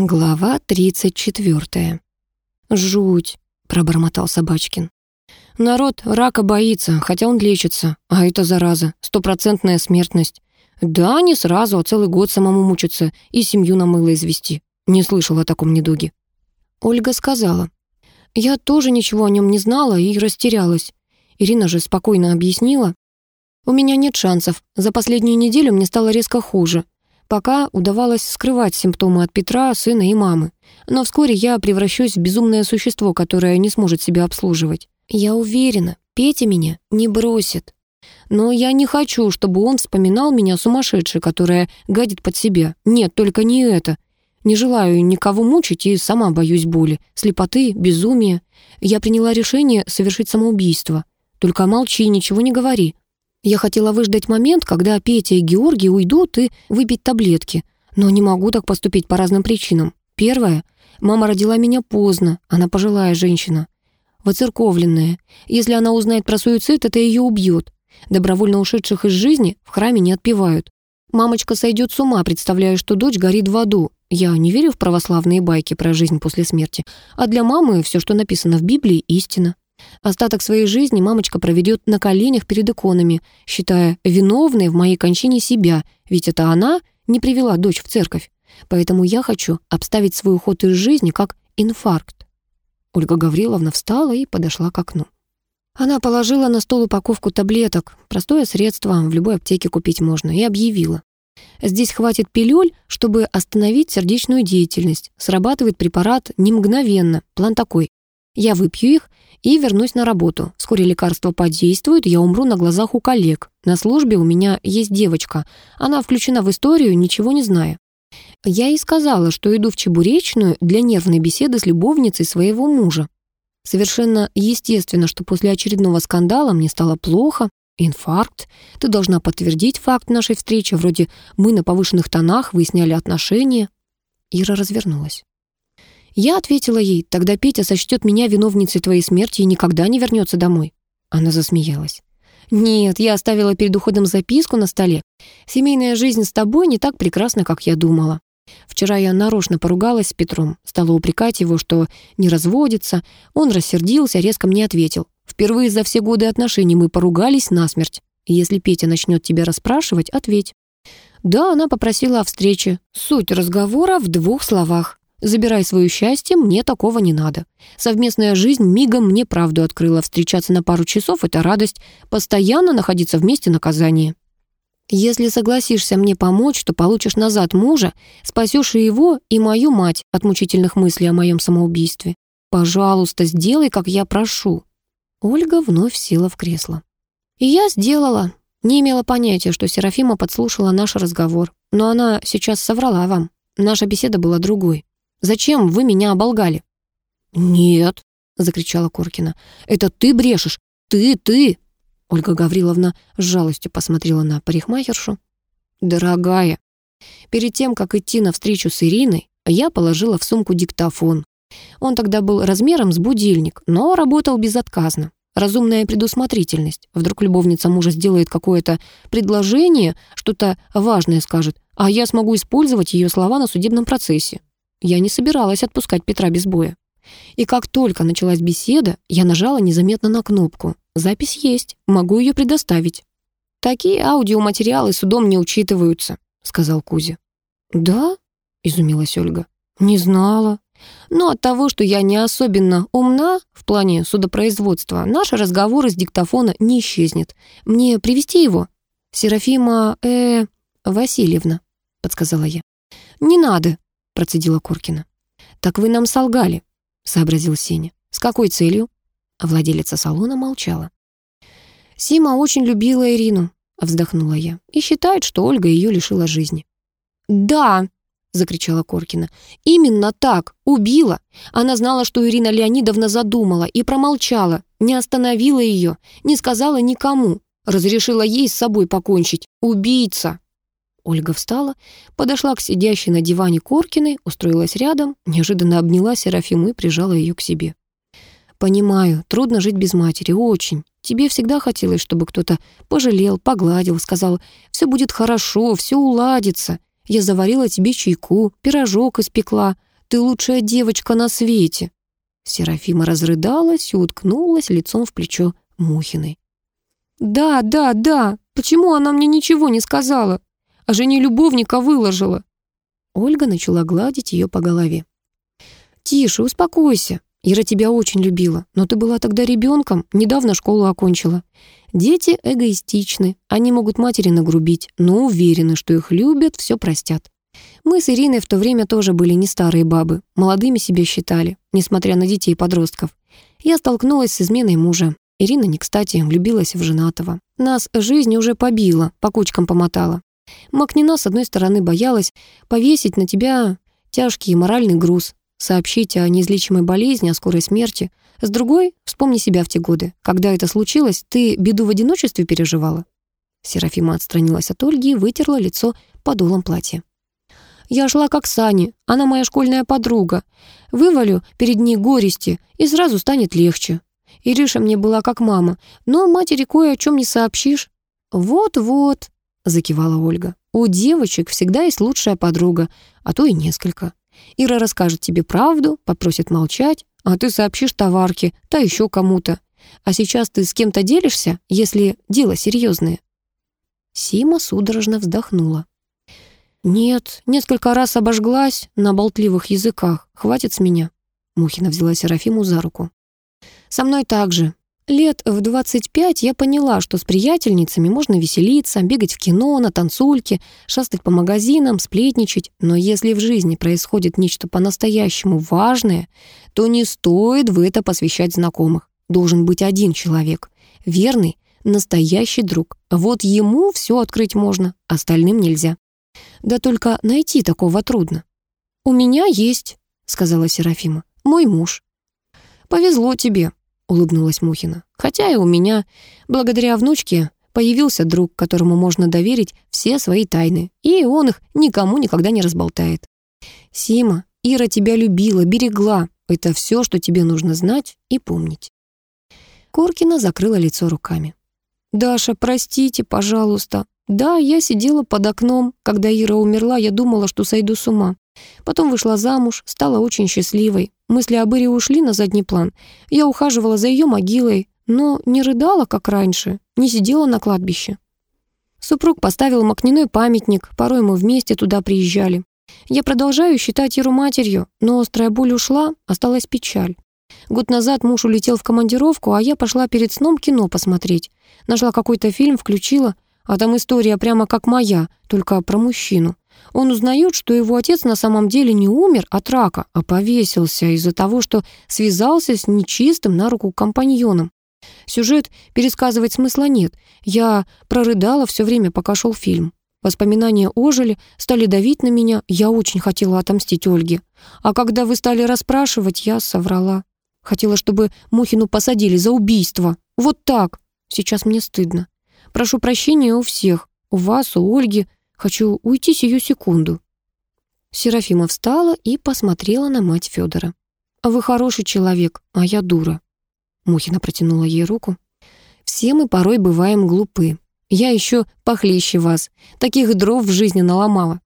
Глава 34. «Жуть», — пробормотал Собачкин. «Народ рака боится, хотя он лечится, а это зараза, стопроцентная смертность. Да, не сразу, а целый год самому мучиться и семью на мыло извести. Не слышал о таком недуге». Ольга сказала. «Я тоже ничего о нем не знала и растерялась. Ирина же спокойно объяснила. У меня нет шансов. За последнюю неделю мне стало резко хуже. Пока удавалось скрывать симптомы от Петра, сына и мамы. Но вскоре я превращусь в безумное существо, которое не сможет себя обслуживать. Я уверена, Петя меня не бросит. Но я не хочу, чтобы он вспоминал меня сумасшедшей, которая гадит под себя. Нет, только не это. Не желаю никого мучить и сама боюсь боли, слепоты, безумия. Я приняла решение совершить самоубийство. Только молчи, ничего не говори. Я хотела выждать момент, когда Петя и Георгий уйдут и выпить таблетки. Но не могу так поступить по разным причинам. Первое. Мама родила меня поздно, она пожилая женщина. Воцерковленная. Если она узнает про суицид, это ее убьет. Добровольно ушедших из жизни в храме не отпевают. Мамочка сойдет с ума, представляя, что дочь горит в аду. Я не верю в православные байки про жизнь после смерти. А для мамы все, что написано в Библии, истина. Остаток своей жизни мамочка проведет на коленях перед иконами, считая виновной в моей кончине себя, ведь это она не привела дочь в церковь. Поэтому я хочу обставить свой уход из жизни как инфаркт. Ольга Гавриловна встала и подошла к окну. Она положила на стол упаковку таблеток, простое средство, в любой аптеке купить можно, и объявила. Здесь хватит пилюль, чтобы остановить сердечную деятельность. Срабатывает препарат не мгновенно. План такой. Я выпью их и вернусь на работу. Вскоре лекарство подействует, я умру на глазах у коллег. На службе у меня есть девочка. Она включена в историю, ничего не зная. Я ей сказала, что иду в Чебуречную для нервной беседы с любовницей своего мужа. Совершенно естественно, что после очередного скандала мне стало плохо. Инфаркт. Ты должна подтвердить факт нашей встречи. Вроде мы на повышенных тонах выясняли отношения. Ира развернулась. Я ответила ей, тогда Петя сочтет меня виновницей твоей смерти и никогда не вернется домой. Она засмеялась. Нет, я оставила перед уходом записку на столе. Семейная жизнь с тобой не так прекрасна, как я думала. Вчера я нарочно поругалась с Петром, стала упрекать его, что не разводится. Он рассердился, резко мне ответил. Впервые за все годы отношений мы поругались насмерть. Если Петя начнет тебя расспрашивать, ответь. Да, она попросила о встрече. Суть разговора в двух словах. Забирай свое счастье, мне такого не надо. Совместная жизнь мигом мне правду открыла. Встречаться на пару часов — это радость. Постоянно находиться вместе — наказание. Если согласишься мне помочь, то получишь назад мужа, спасешь и его, и мою мать от мучительных мыслей о моем самоубийстве. Пожалуйста, сделай, как я прошу». Ольга вновь села в кресло. И я сделала. Не имела понятия, что Серафима подслушала наш разговор. Но она сейчас соврала вам. Наша беседа была другой. Зачем вы меня оболгали?» «Нет», — закричала Коркина. «Это ты брешешь! Ты, ты!» Ольга Гавриловна с жалостью посмотрела на парикмахершу. «Дорогая, перед тем, как идти на встречу с Ириной, я положила в сумку диктофон. Он тогда был размером с будильник, но работал безотказно. Разумная предусмотрительность. Вдруг любовница мужа сделает какое-то предложение, что-то важное скажет, а я смогу использовать ее слова на судебном процессе. Я не собиралась отпускать Петра без боя. И как только началась беседа, я нажала незаметно на кнопку. Запись есть, могу ее предоставить. «Такие аудиоматериалы судом не учитываются», — сказал Кузя. «Да?» — изумилась Ольга. «Не знала. Но от того, что я не особенно умна в плане судопроизводства, наш разговор из диктофона не исчезнет. Мне привести его?» «Серафима, э, Васильевна», — подсказала я. «Не надо», процедила Куркина. «Так вы нам солгали», — сообразил Сеня. «С какой целью?» А владелица салона молчала. «Сима очень любила Ирину», — вздохнула я, «и считает, что Ольга ее лишила жизни». «Да!» — закричала Коркина. «Именно так! Убила! Она знала, что Ирина Леонидовна задумала и промолчала, не остановила ее, не сказала никому, разрешила ей с собой покончить. Убийца!» Ольга встала, подошла к сидящей на диване Коркиной, устроилась рядом, неожиданно обняла Серафиму и прижала ее к себе. «Понимаю, трудно жить без матери, очень. Тебе всегда хотелось, чтобы кто-то пожалел, погладил, сказал, все будет хорошо, все уладится. Я заварила тебе чайку, пирожок испекла, Ты лучшая девочка на свете!» Серафима разрыдалась и уткнулась лицом в плечо Мухиной. «Да, да, да! Почему она мне ничего не сказала? А жене любовника выложила!» Ольга начала гладить ее по голове. «Тише, успокойся. Ира тебя очень любила, но ты была тогда ребенком, недавно школу окончила. Дети эгоистичны, они могут матери нагрубить, но уверены, что их любят, все простят. Мы с Ириной в то время тоже были не старые бабы, молодыми себя считали, несмотря на детей и подростков. Я столкнулась с изменой мужа. Ирина, не кстати, влюбилась в женатого. Нас жизнь уже побила, по кучкам помотала. Макнина, с одной стороны, боялась повесить на тебя тяжкий моральный груз, сообщить о неизлечимой болезни, о скорой смерти. С другой, вспомни себя в те годы. Когда это случилось, ты беду в одиночестве переживала?» Серафима отстранилась от Ольги и вытерла лицо подолом платья. «Я шла как Сани, она моя школьная подруга. Вывалю перед ней горести, и сразу станет легче. Ириша мне была как мама, но матери кое о чем не сообщишь». «Вот-вот», — закивала Ольга, «у девочек всегда есть лучшая подруга, а то и несколько». Ира расскажет тебе правду, попросит молчать, а ты сообщишь товарке, та еще кому-то. А сейчас ты с кем-то делишься, если дело серьезное. Сима судорожно вздохнула. «Нет, несколько раз обожглась на болтливых языках. Хватит с меня». Мухина взяла Серафиму за руку. «Со мной так же. Лет в 25 я поняла, что с приятельницами можно веселиться, бегать в кино, на танцульке, шастать по магазинам, сплетничать. Но если в жизни происходит нечто по-настоящему важное, то не стоит в это посвящать знакомых. Должен быть один человек. Верный, настоящий друг. Вот ему все открыть можно, остальным нельзя. Да только найти такого трудно. «У меня есть», — сказала Серафима, — «мой муж». «Повезло тебе», — улыбнулась Мухина. «Хотя и у меня, благодаря внучке, появился друг, которому можно доверить все свои тайны, и он их никому никогда не разболтает. Сима, Ира тебя любила, берегла. Это все, что тебе нужно знать и помнить». Коркина закрыла лицо руками. «Даша, простите, пожалуйста. Да, я сидела под окном. Когда Ира умерла, я думала, что сойду с ума. Потом вышла замуж, стала очень счастливой. Мысли об Ире ушли на задний план. Я ухаживала за ее могилой, но не рыдала, как раньше, не сидела на кладбище. Супруг поставил Макниной памятник, порой мы вместе туда приезжали. Я продолжаю считать Иру матерью, но острая боль ушла, осталась печаль. Год назад муж улетел в командировку, а я пошла перед сном кино посмотреть. Нашла какой-то фильм, включила, а там история прямо как моя, только про мужчину. Он узнает, что его отец на самом деле не умер от рака, а повесился из-за того, что связался с нечистым на руку компаньоном. Сюжет пересказывать смысла нет. Я прорыдала все время, пока шел фильм. Воспоминания ожили, стали давить на меня. Я очень хотела отомстить Ольге. А когда вы стали расспрашивать, я соврала. Хотела, чтобы Мухину посадили за убийство. Вот так. Сейчас мне стыдно. Прошу прощения у всех. У вас, у Ольги, Хочу уйти сию секунду». Серафима встала и посмотрела на мать Федора. «А «Вы хороший человек, а я дура». Мухина протянула ей руку. «Все мы порой бываем глупы. Я еще похлеще вас. Таких дров в жизни наломала».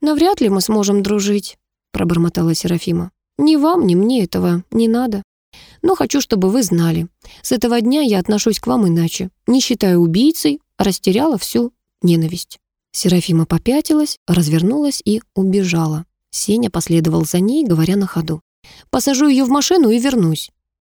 «Навряд ли мы сможем дружить», — пробормотала Серафима. «Ни вам, ни мне этого не надо. Но хочу, чтобы вы знали. С этого дня я отношусь к вам иначе. Не считаю убийцей, растеряла всю ненависть». Серафима попятилась, развернулась и убежала. Сеня последовал за ней, говоря на ходу. «Посажу ее в машину и вернусь».